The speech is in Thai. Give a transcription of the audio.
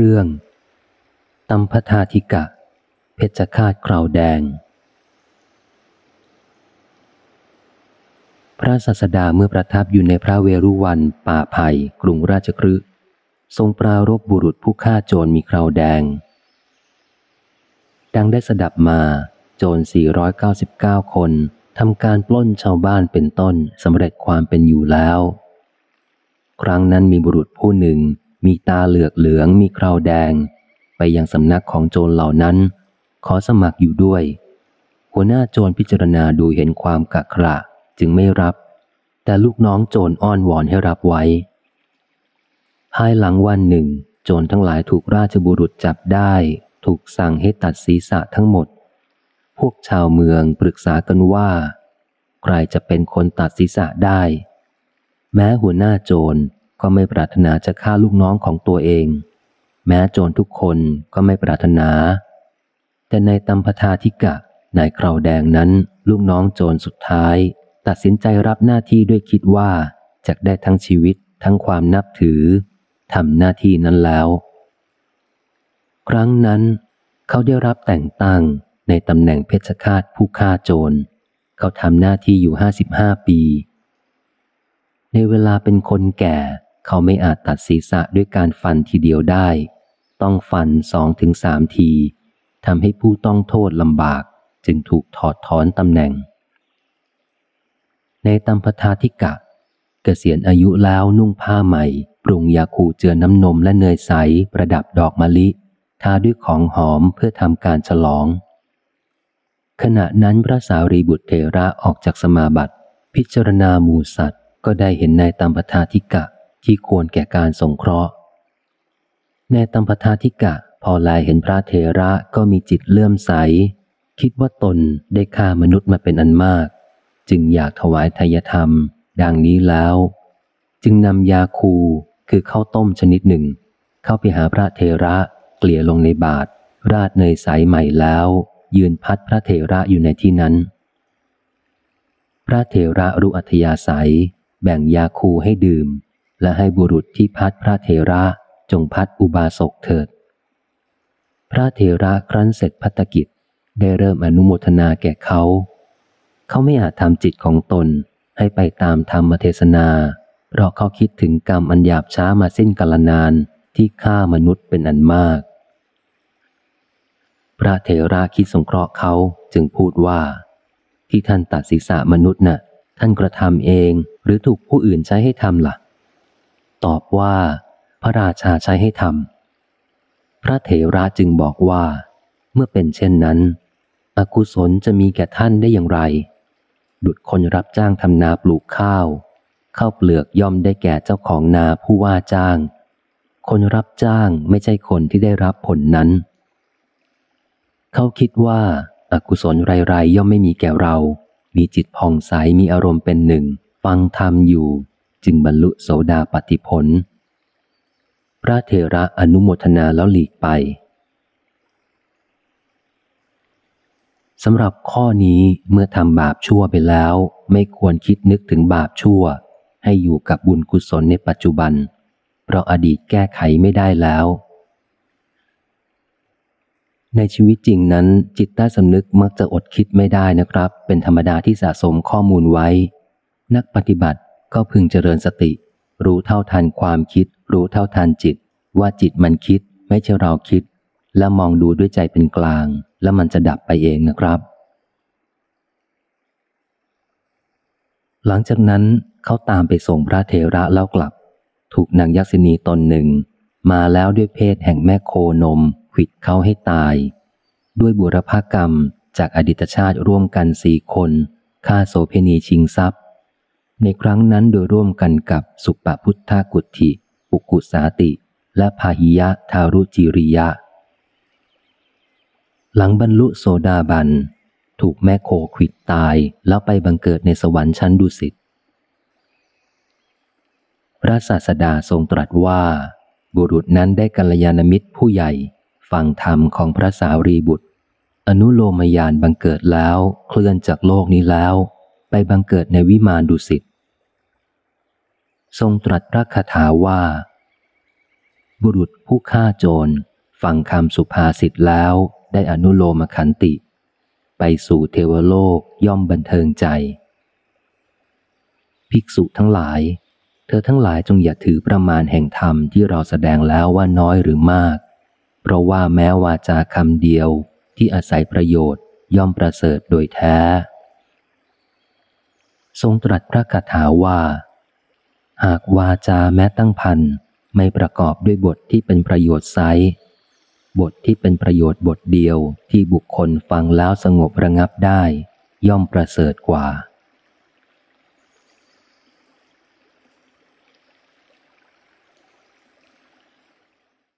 รื่องตัมพทาธิกะ เพชฌฆาตคราวแดง พระศาสดาเมื่อประทับอยู่ในพระเวรุวันป่าไผ่กรุงราชกฤห์ทรงปรารบบุรุษผู้ฆ่าโจรมีคราวแดง ดังได้สดับมาโจร 499 คนทำการปล้นชาวบ้านเป็นต้นสำเร็จความเป็นอยู่แล้ว ครั้งนั้นมีบุรุษผู้หนึ่ง มีตาเหลือกเหลืองมีคราวแดง ไปยังสำนักของโจรเหล่านั้น ขอสมัครอยู่ด้วย หัวหน้าโจรพิจารณาดูเห็นความกักขระจึงไม่รับ แต่ลูกน้องโจรอ้อนวอนให้รับไว้ ภายหลังวันหนึ่ง โจรทั้งหลายถูกราชบุรุษจับได้ ถูกสั่งให้ตัดศีรษะทั้งหมด พวกชาวเมืองปรึกษากันว่า ใครจะเป็นคนตัดศีรษะได้ แม้หัวหน้าโจร ก็ไม่ปรารถนาจะฆ่าลูกน้องของตัวเอง แม้โจรทุกคนก็ไม่ปรารถนา แต่ในตัมพทาธิกะนายคราวแดงนั้นลูกน้องโจรสุดท้าย ตัดสินใจรับหน้าที่ด้วยคิดว่าจะได้ทั้งชีวิตทั้งความนับถือทำหน้าที่นั้นแล้ว ครั้งนั้นเขาได้รับแต่งตั้งในตำแหน่งเพชฌฆาตผู้ฆ่าโจร เขาทำหน้าที่อยู่ห้าสิบห้าปี ในเวลาเป็นคนแก่ เขาไม่อาจตัดศีรษะด้วยการฟันทีเดียวได้ ต้องฟันสองถึงสามทีทำให้ผู้ต้องโทษลำบากจึงถูกถอดถอนตำแหน่ง ในตัมพทาธิกะเกษียณอายุแล้วนุ่งผ้าใหม่ ปรุงยาคูเจือน้ำนมและเนยใส ประดับดอกมะลิ ทาด้วยของหอมเพื่อทำการฉลอง ขณะนั้นพระสารีบุตรเทระออกจากสมาบัติ พิจารณาหมูสัตว์ ก็ได้เห็นในตัมพทาธิกะ ที่ควรแก่การสงเคราะห์ ในตัมปทาธิกะ พอลายเห็นพระเทระก็มีจิตเลื่อมใส คิดว่าตนได้ฆ่ามนุษย์มาเป็นอันมาก จึงอยากถวายทายธรรม ดังนี้แล้ว จึงนำยาคูคือข้าวต้มชนิดหนึ่ง เข้าไปหาพระเทระเกลี่ยลงในบาตรราดเนยใสใหม่แล้ว ยืนพัดพระเทระอยู่ในที่นั้น พระเทระรู้อัธยาศัย แบ่งยาคูให้ดื่ม และให้บุรุษที่พัดพระเทระจงพัดอุบาสกเถิด พระเทระครั้นเสร็จพัตกิจได้เริ่มอนุโมทนาแก่เขา เขาไม่อาจทำจิตของตนให้ไปตามธรรมเทศนา เพราะเขาคิดถึงกรรมอันหยาบช้ามาสิ้นกาลนานที่ฆ่ามนุษย์เป็นอันมาก พระเทระคิดสงเคราะห์เขาจึงพูดว่า ที่ท่านตัดศีรษะมนุษย์นะ่ะ ท่านกระทำเองหรือถูกผู้อื่นใช้ให้ทำละ่ะ ตอบว่า พระราชาใช้ให้ทำพระเถระจึงบอกว่า เมื่อเป็นเช่นนั้น อกุศลจะมีแก่ท่านได้อย่างไร ดุดคนรับจ้างทำนาปลูกข้าวข้าวเปลือกย่อมได้แก่เจ้าของนาผู้ว่าจ้าง คนรับจ้างไม่ใช่คนที่ได้รับผลนั้น เขาคิดว่าอากุศลไรๆย่อมไม่มีแก่เรา มีจิตผ่องใสมีอารมณ์เป็นหนึ่ง ฟังธรรมอยู่ จึงบรรลุโสดาปติผล พระเทระอนุโมทนาแล้วหลีกไปสำหรับข้อนี้เมื่อทำบาปชั่วไปแล้ว ไม่ควรคิดนึกถึงบาปชั่ว ให้อยู่กับบุญกุศลในปัจจุบัน เพราะอดีตแก้ไขไม่ได้แล้ว ในชีวิตจริงนั้น จิตใต้สำนึกมักจะอดคิดไม่ได้นะครับ เป็นธรรมดาที่สะสมข้อมูลไว้ นักปฏิบัติ ก็พึงเจริญสติ รู้เท่าทันความคิด รู้เท่าทันจิต ว่าจิตมันคิดไม่ใช่เราคิด และมองดูด้วยใจเป็นกลาง แล้วมันจะดับไปเองนะครับ หลังจากนั้นเขาตามไปส่งพระเทระแล้วกลับ ถูกนางยักษินีตนหนึ่ง มาแล้วด้วยเพศแห่งแม่โคนมขิดเขาให้ตาย ด้วยบุรพากรรมจากอดีตชาติร่วมกันสี่คนฆ่าโสเพณีชิงทรัพย์ ในครั้งนั้นโดยร่วมกันกับสุปพุทธกุฏิปุกุสาติ และพาหิยะทารุจิริยะ หลังบรรลุโสดาบัน ถูกแม่โคขิดตายแล้วไปบังเกิดในสวรรค์ชั้นดุสิต พระศาสดาทรงตรัสว่า บุรุษนั้นได้กัลยาณมิตรผู้ใหญ่ฟังธรรมของพระสารีบุตร อนุโลมยานบังเกิดแล้วเคลื่อนจากโลกนี้แล้ว ไปบังเกิดในวิมานดุสิต ทรงตรัสพระคาถาว่า บุรุษผู้ฆ่าโจรฟังคำสุภาษิตแล้วได้อนุโลมขันติ ไปสู่เทวโลกย่อมบันเทิงใจ ภิกษุทั้งหลาย เธอทั้งหลายจงอย่าถือประมาณแห่งธรรมที่เราแสดงแล้วว่าน้อยหรือมาก เพราะว่าแม้วาจาคำเดียวที่อาศัยประโยชน์ย่อมประเสริฐโดยแท้ ทรงตรัสพระคาถาว่า หากวาจาแม้ตั้งพันไม่ประกอบด้วยบทที่เป็นประโยชน์ไซบทที่เป็นประโยชน์บทเดียวที่บุคคลฟังแล้วสงบระงับได้ ย่อมประเสริฐกว่า